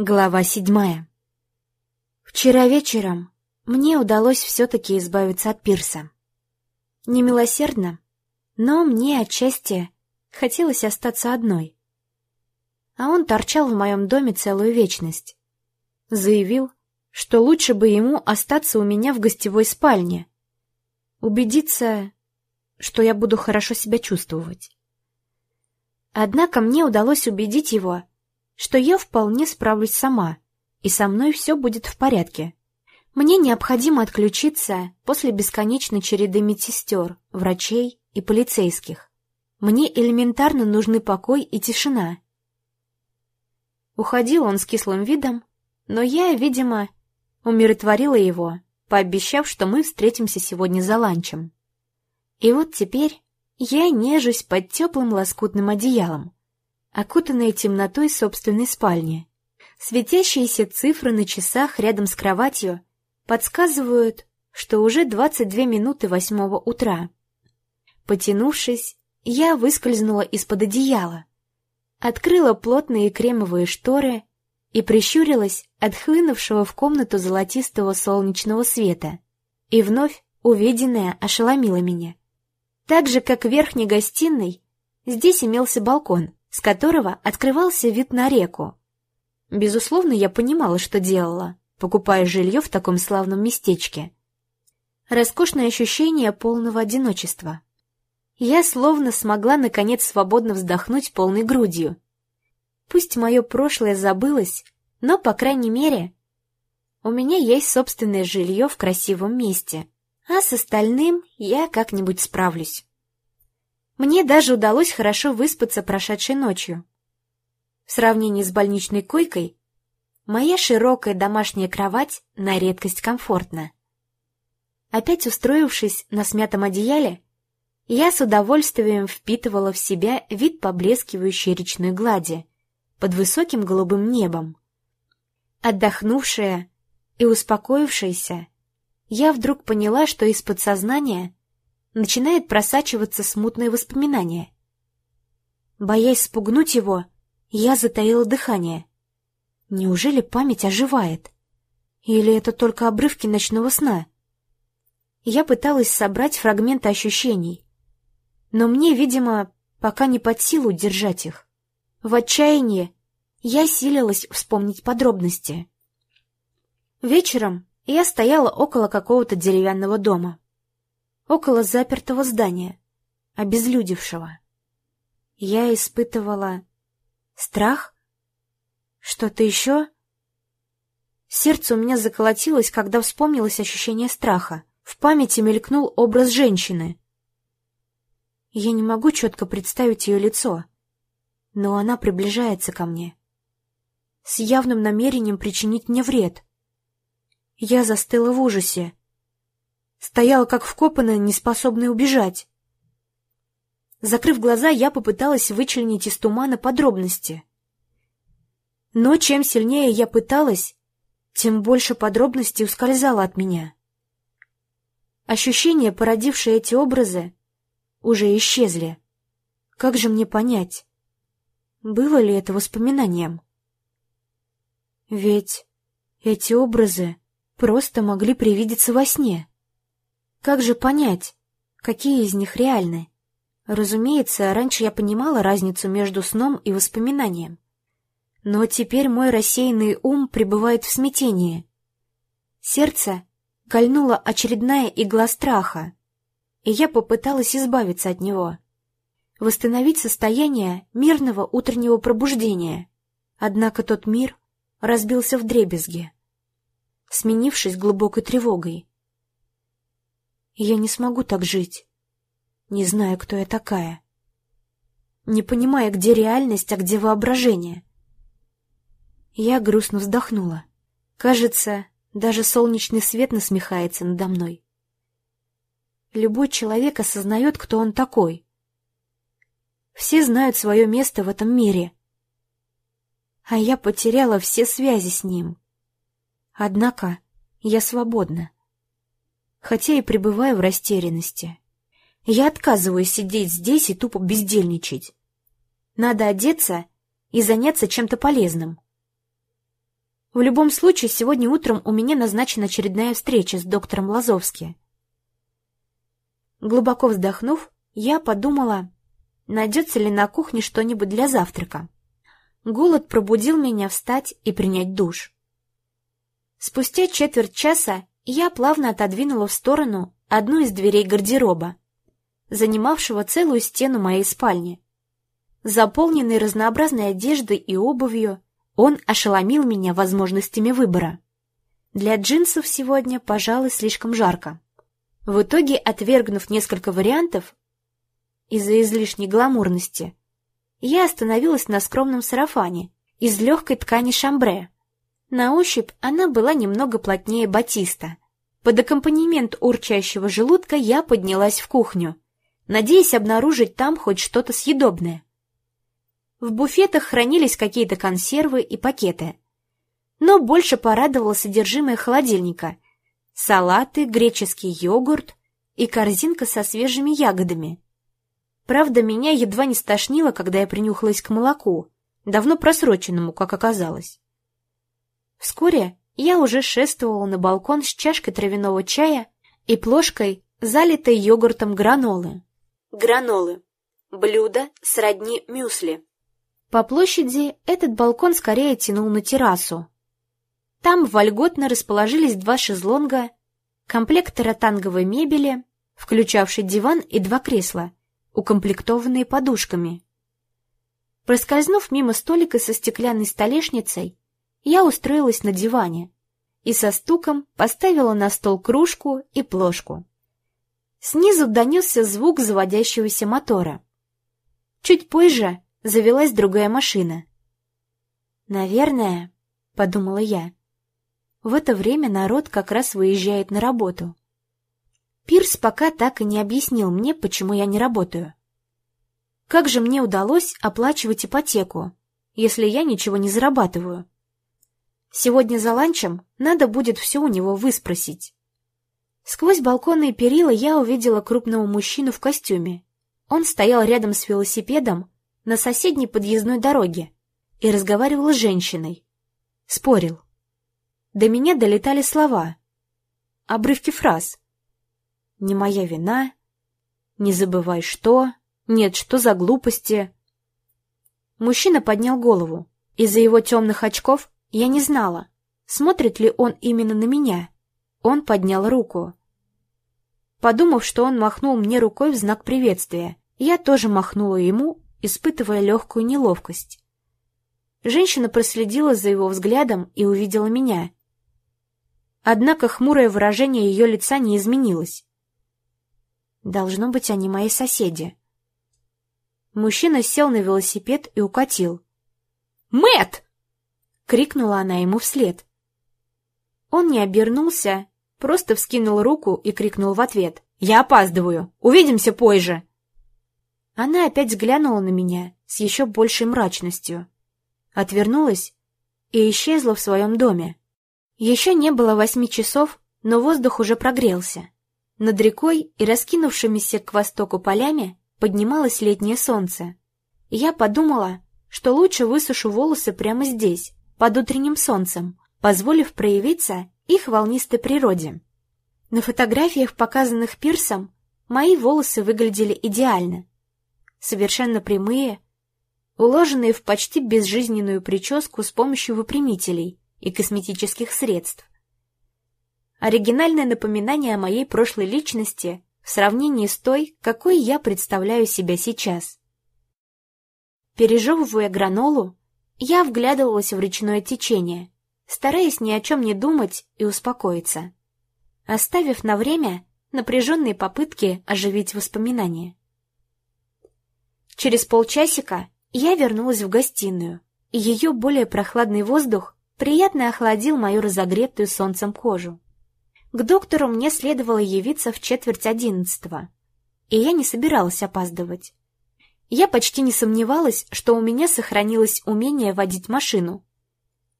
Глава седьмая. Вчера вечером мне удалось все-таки избавиться от пирса. Немилосердно, но мне отчасти хотелось остаться одной. А он торчал в моем доме целую вечность. Заявил, что лучше бы ему остаться у меня в гостевой спальне, убедиться, что я буду хорошо себя чувствовать. Однако мне удалось убедить его, что я вполне справлюсь сама, и со мной все будет в порядке. Мне необходимо отключиться после бесконечной череды медсестер, врачей и полицейских. Мне элементарно нужны покой и тишина. Уходил он с кислым видом, но я, видимо, умиротворила его, пообещав, что мы встретимся сегодня за ланчем. И вот теперь я нежусь под теплым лоскутным одеялом, окутанная темнотой собственной спальни. Светящиеся цифры на часах рядом с кроватью подсказывают, что уже 22 минуты восьмого утра. Потянувшись, я выскользнула из-под одеяла, открыла плотные кремовые шторы и прищурилась от хлынувшего в комнату золотистого солнечного света. И вновь увиденное ошеломило меня. Так же, как в верхней гостиной, здесь имелся балкон — с которого открывался вид на реку. Безусловно, я понимала, что делала, покупая жилье в таком славном местечке. Роскошное ощущение полного одиночества. Я словно смогла наконец свободно вздохнуть полной грудью. Пусть мое прошлое забылось, но, по крайней мере, у меня есть собственное жилье в красивом месте, а с остальным я как-нибудь справлюсь. Мне даже удалось хорошо выспаться прошедшей ночью. В сравнении с больничной койкой, моя широкая домашняя кровать на редкость комфортна. Опять устроившись на смятом одеяле, я с удовольствием впитывала в себя вид поблескивающей речной глади под высоким голубым небом. Отдохнувшая и успокоившаяся, я вдруг поняла, что из подсознания начинает просачиваться смутное воспоминание. Боясь спугнуть его, я затаила дыхание. Неужели память оживает? Или это только обрывки ночного сна? Я пыталась собрать фрагменты ощущений, но мне, видимо, пока не под силу держать их. В отчаянии я силилась вспомнить подробности. Вечером я стояла около какого-то деревянного дома около запертого здания, обезлюдевшего. Я испытывала страх? Что-то еще? Сердце у меня заколотилось, когда вспомнилось ощущение страха. В памяти мелькнул образ женщины. Я не могу четко представить ее лицо, но она приближается ко мне. С явным намерением причинить мне вред. Я застыла в ужасе, Стояла как вкопанная, неспособная убежать. Закрыв глаза, я попыталась вычленить из тумана подробности. Но чем сильнее я пыталась, тем больше подробностей ускользало от меня. Ощущения, породившие эти образы, уже исчезли. Как же мне понять, было ли это воспоминанием? Ведь эти образы просто могли привидеться во сне. Как же понять, какие из них реальны? Разумеется, раньше я понимала разницу между сном и воспоминанием. Но теперь мой рассеянный ум пребывает в смятении. Сердце кольнула очередная игла страха, и я попыталась избавиться от него. Восстановить состояние мирного утреннего пробуждения. Однако тот мир разбился в дребезги, сменившись глубокой тревогой. Я не смогу так жить, не зная, кто я такая. Не понимая, где реальность, а где воображение. Я грустно вздохнула. Кажется, даже солнечный свет насмехается надо мной. Любой человек осознает, кто он такой. Все знают свое место в этом мире. А я потеряла все связи с ним. Однако я свободна хотя и пребываю в растерянности. Я отказываюсь сидеть здесь и тупо бездельничать. Надо одеться и заняться чем-то полезным. В любом случае, сегодня утром у меня назначена очередная встреча с доктором Лазовски. Глубоко вздохнув, я подумала, найдется ли на кухне что-нибудь для завтрака. Голод пробудил меня встать и принять душ. Спустя четверть часа я плавно отодвинула в сторону одну из дверей гардероба, занимавшего целую стену моей спальни. Заполненный разнообразной одеждой и обувью, он ошеломил меня возможностями выбора. Для джинсов сегодня, пожалуй, слишком жарко. В итоге, отвергнув несколько вариантов из-за излишней гламурности, я остановилась на скромном сарафане из легкой ткани шамбре. На ощупь она была немного плотнее батиста. Под аккомпанемент урчащего желудка я поднялась в кухню, надеясь обнаружить там хоть что-то съедобное. В буфетах хранились какие-то консервы и пакеты. Но больше порадовало содержимое холодильника. Салаты, греческий йогурт и корзинка со свежими ягодами. Правда, меня едва не стошнило, когда я принюхалась к молоку, давно просроченному, как оказалось. Вскоре я уже шествовала на балкон с чашкой травяного чая и плошкой, залитой йогуртом гранолы. Гранолы. Блюдо сродни мюсли. По площади этот балкон скорее тянул на террасу. Там вольготно расположились два шезлонга, комплект ротанговой мебели, включавший диван и два кресла, укомплектованные подушками. Проскользнув мимо столика со стеклянной столешницей, я устроилась на диване и со стуком поставила на стол кружку и плошку. Снизу донесся звук заводящегося мотора. Чуть позже завелась другая машина. «Наверное», — подумала я, — «в это время народ как раз выезжает на работу». Пирс пока так и не объяснил мне, почему я не работаю. Как же мне удалось оплачивать ипотеку, если я ничего не зарабатываю? Сегодня за ланчем надо будет все у него выспросить. Сквозь балконные перила я увидела крупного мужчину в костюме. Он стоял рядом с велосипедом на соседней подъездной дороге и разговаривал с женщиной. Спорил. До меня долетали слова. Обрывки фраз. «Не моя вина», «Не забывай что», «Нет, что за глупости?» Мужчина поднял голову. Из-за его темных очков я не знала, смотрит ли он именно на меня. Он поднял руку. Подумав, что он махнул мне рукой в знак приветствия, я тоже махнула ему испытывая легкую неловкость. Женщина проследила за его взглядом и увидела меня. Однако хмурое выражение ее лица не изменилось. Должно быть, они мои соседи. Мужчина сел на велосипед и укатил. Мэт! Крикнула она ему вслед. Он не обернулся, просто вскинул руку и крикнул в ответ. «Я опаздываю! Увидимся позже!» Она опять взглянула на меня с еще большей мрачностью. Отвернулась и исчезла в своем доме. Еще не было восьми часов, но воздух уже прогрелся. Над рекой и раскинувшимися к востоку полями поднималось летнее солнце. я подумала, что лучше высушу волосы прямо здесь, под утренним солнцем, позволив проявиться их волнистой природе. На фотографиях, показанных Пирсом, мои волосы выглядели идеально совершенно прямые, уложенные в почти безжизненную прическу с помощью выпрямителей и косметических средств. Оригинальное напоминание о моей прошлой личности в сравнении с той, какой я представляю себя сейчас. Пережевывая гранолу, я вглядывалась в речное течение, стараясь ни о чем не думать и успокоиться, оставив на время напряженные попытки оживить воспоминания. Через полчасика я вернулась в гостиную, и ее более прохладный воздух приятно охладил мою разогретую солнцем кожу. К доктору мне следовало явиться в четверть одиннадцатого, и я не собиралась опаздывать. Я почти не сомневалась, что у меня сохранилось умение водить машину,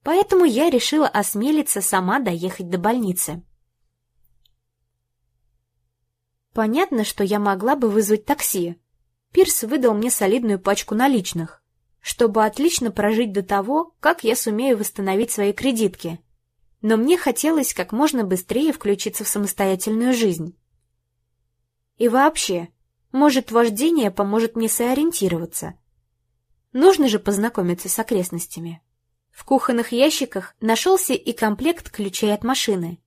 поэтому я решила осмелиться сама доехать до больницы. Понятно, что я могла бы вызвать такси, Пирс выдал мне солидную пачку наличных, чтобы отлично прожить до того, как я сумею восстановить свои кредитки. Но мне хотелось как можно быстрее включиться в самостоятельную жизнь. И вообще, может, вождение поможет мне сориентироваться. Нужно же познакомиться с окрестностями. В кухонных ящиках нашелся и комплект ключей от машины.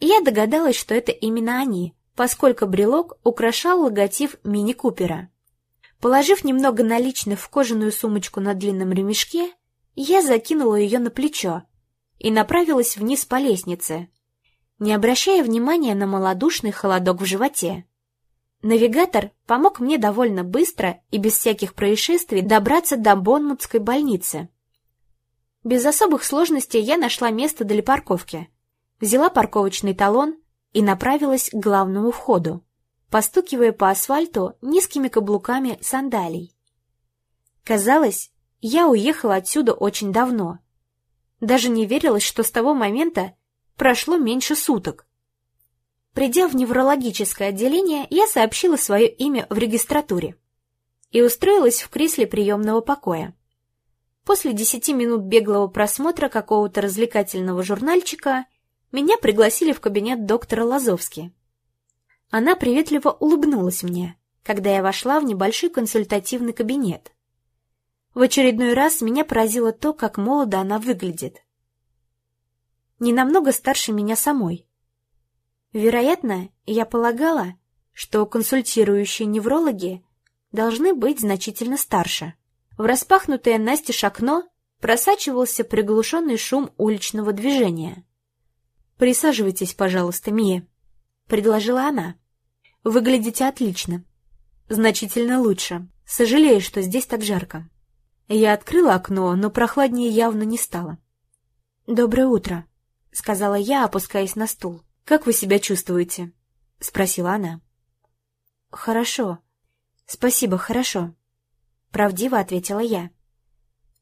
И я догадалась, что это именно они, поскольку брелок украшал логотип мини-купера. Положив немного наличных в кожаную сумочку на длинном ремешке, я закинула ее на плечо и направилась вниз по лестнице, не обращая внимания на малодушный холодок в животе. Навигатор помог мне довольно быстро и без всяких происшествий добраться до Бонмутской больницы. Без особых сложностей я нашла место для парковки, взяла парковочный талон и направилась к главному входу постукивая по асфальту низкими каблуками сандалий. Казалось, я уехала отсюда очень давно. Даже не верилось, что с того момента прошло меньше суток. Придя в неврологическое отделение, я сообщила свое имя в регистратуре и устроилась в кресле приемного покоя. После десяти минут беглого просмотра какого-то развлекательного журнальчика меня пригласили в кабинет доктора Лазовски. Она приветливо улыбнулась мне, когда я вошла в небольшой консультативный кабинет. В очередной раз меня поразило то, как молодо она выглядит. Не намного старше меня самой. Вероятно, я полагала, что консультирующие неврологи должны быть значительно старше. В распахнутое настежь окно просачивался приглушенный шум уличного движения. «Присаживайтесь, пожалуйста, Мия», — предложила она. Выглядите отлично. Значительно лучше. Сожалею, что здесь так жарко. Я открыла окно, но прохладнее явно не стало. «Доброе утро», — сказала я, опускаясь на стул. «Как вы себя чувствуете?» — спросила она. «Хорошо. Спасибо, хорошо», — правдиво ответила я.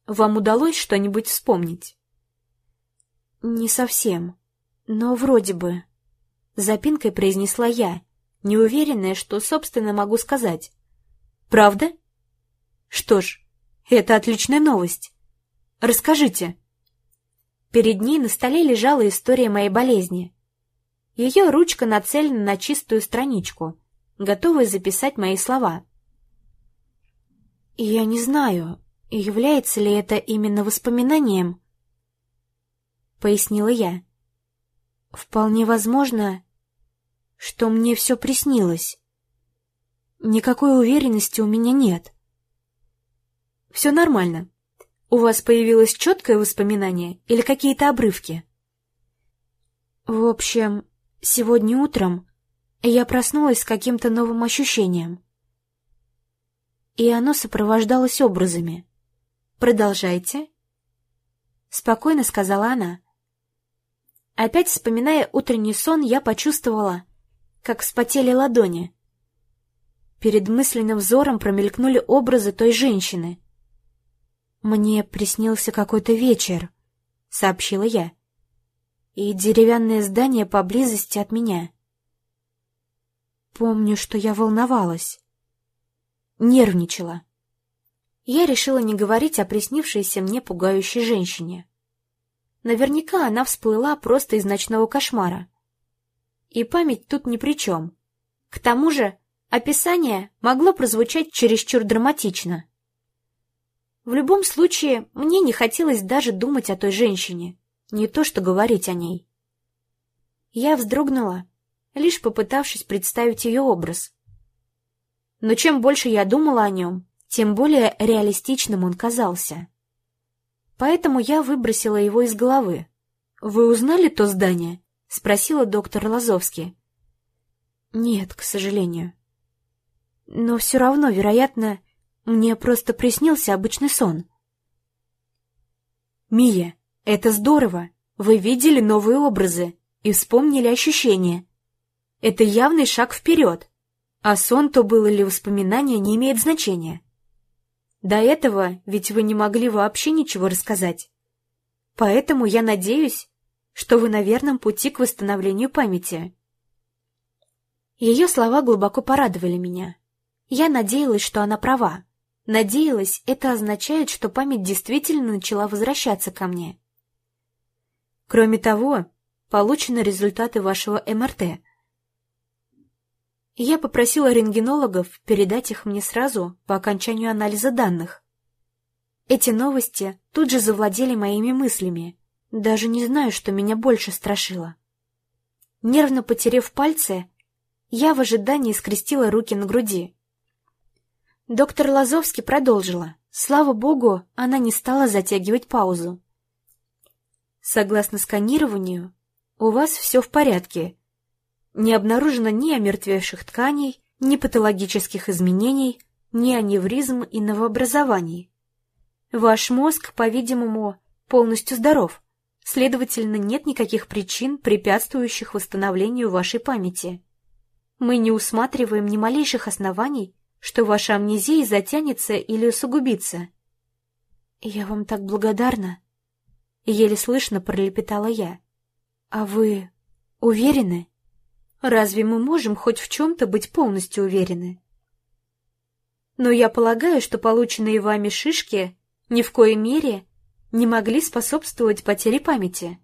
«Вам удалось что-нибудь вспомнить?» «Не совсем, но вроде бы», — запинкой произнесла я, неуверенная, что, собственно, могу сказать. «Правда?» «Что ж, это отличная новость. Расскажите». Перед ней на столе лежала история моей болезни. Ее ручка нацелена на чистую страничку, готовая записать мои слова. «Я не знаю, является ли это именно воспоминанием», — пояснила я. «Вполне возможно, что мне все приснилось. Никакой уверенности у меня нет. Все нормально. У вас появилось четкое воспоминание или какие-то обрывки? В общем, сегодня утром я проснулась с каким-то новым ощущением. И оно сопровождалось образами. «Продолжайте», — спокойно сказала она. Опять вспоминая утренний сон, я почувствовала, как вспотели ладони. Перед мысленным взором промелькнули образы той женщины. «Мне приснился какой-то вечер», — сообщила я, — «и деревянное здание поблизости от меня». Помню, что я волновалась, нервничала. Я решила не говорить о приснившейся мне пугающей женщине. Наверняка она всплыла просто из ночного кошмара и память тут ни при чем. К тому же описание могло прозвучать чересчур драматично. В любом случае, мне не хотелось даже думать о той женщине, не то что говорить о ней. Я вздрогнула, лишь попытавшись представить ее образ. Но чем больше я думала о нем, тем более реалистичным он казался. Поэтому я выбросила его из головы. «Вы узнали то здание?» — спросила доктор Лазовский. «Нет, к сожалению. Но все равно, вероятно, мне просто приснился обычный сон». «Мия, это здорово! Вы видели новые образы и вспомнили ощущения. Это явный шаг вперед, а сон то был или воспоминание не имеет значения. До этого ведь вы не могли вообще ничего рассказать. Поэтому я надеюсь, что вы на верном пути к восстановлению памяти. Ее слова глубоко порадовали меня. Я надеялась, что она права. Надеялась, это означает, что память действительно начала возвращаться ко мне. Кроме того, получены результаты вашего МРТ. Я попросила рентгенологов передать их мне сразу по окончанию анализа данных. Эти новости тут же завладели моими мыслями. Даже не знаю, что меня больше страшило. Нервно потерев пальцы, я в ожидании скрестила руки на груди. Доктор Лазовский продолжила. Слава богу, она не стала затягивать паузу. Согласно сканированию, у вас все в порядке. Не обнаружено ни омертвевших тканей, ни патологических изменений, ни аневризм и новообразований. Ваш мозг, по-видимому, полностью здоров. Следовательно, нет никаких причин, препятствующих восстановлению вашей памяти. Мы не усматриваем ни малейших оснований, что ваша амнезия затянется или усугубится. «Я вам так благодарна!» Еле слышно пролепетала я. «А вы уверены? Разве мы можем хоть в чем-то быть полностью уверены?» «Но я полагаю, что полученные вами шишки ни в коей мере не могли способствовать потере памяти.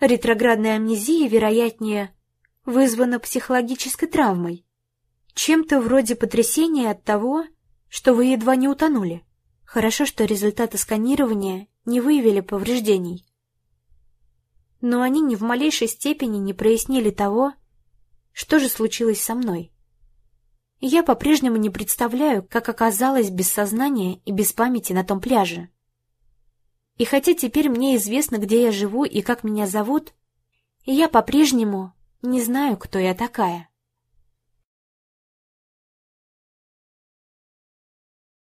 Ретроградная амнезия, вероятнее, вызвана психологической травмой, чем-то вроде потрясения от того, что вы едва не утонули. Хорошо, что результаты сканирования не выявили повреждений. Но они ни в малейшей степени не прояснили того, что же случилось со мной. Я по-прежнему не представляю, как оказалась без сознания и без памяти на том пляже. И хотя теперь мне известно, где я живу и как меня зовут, я по-прежнему не знаю, кто я такая.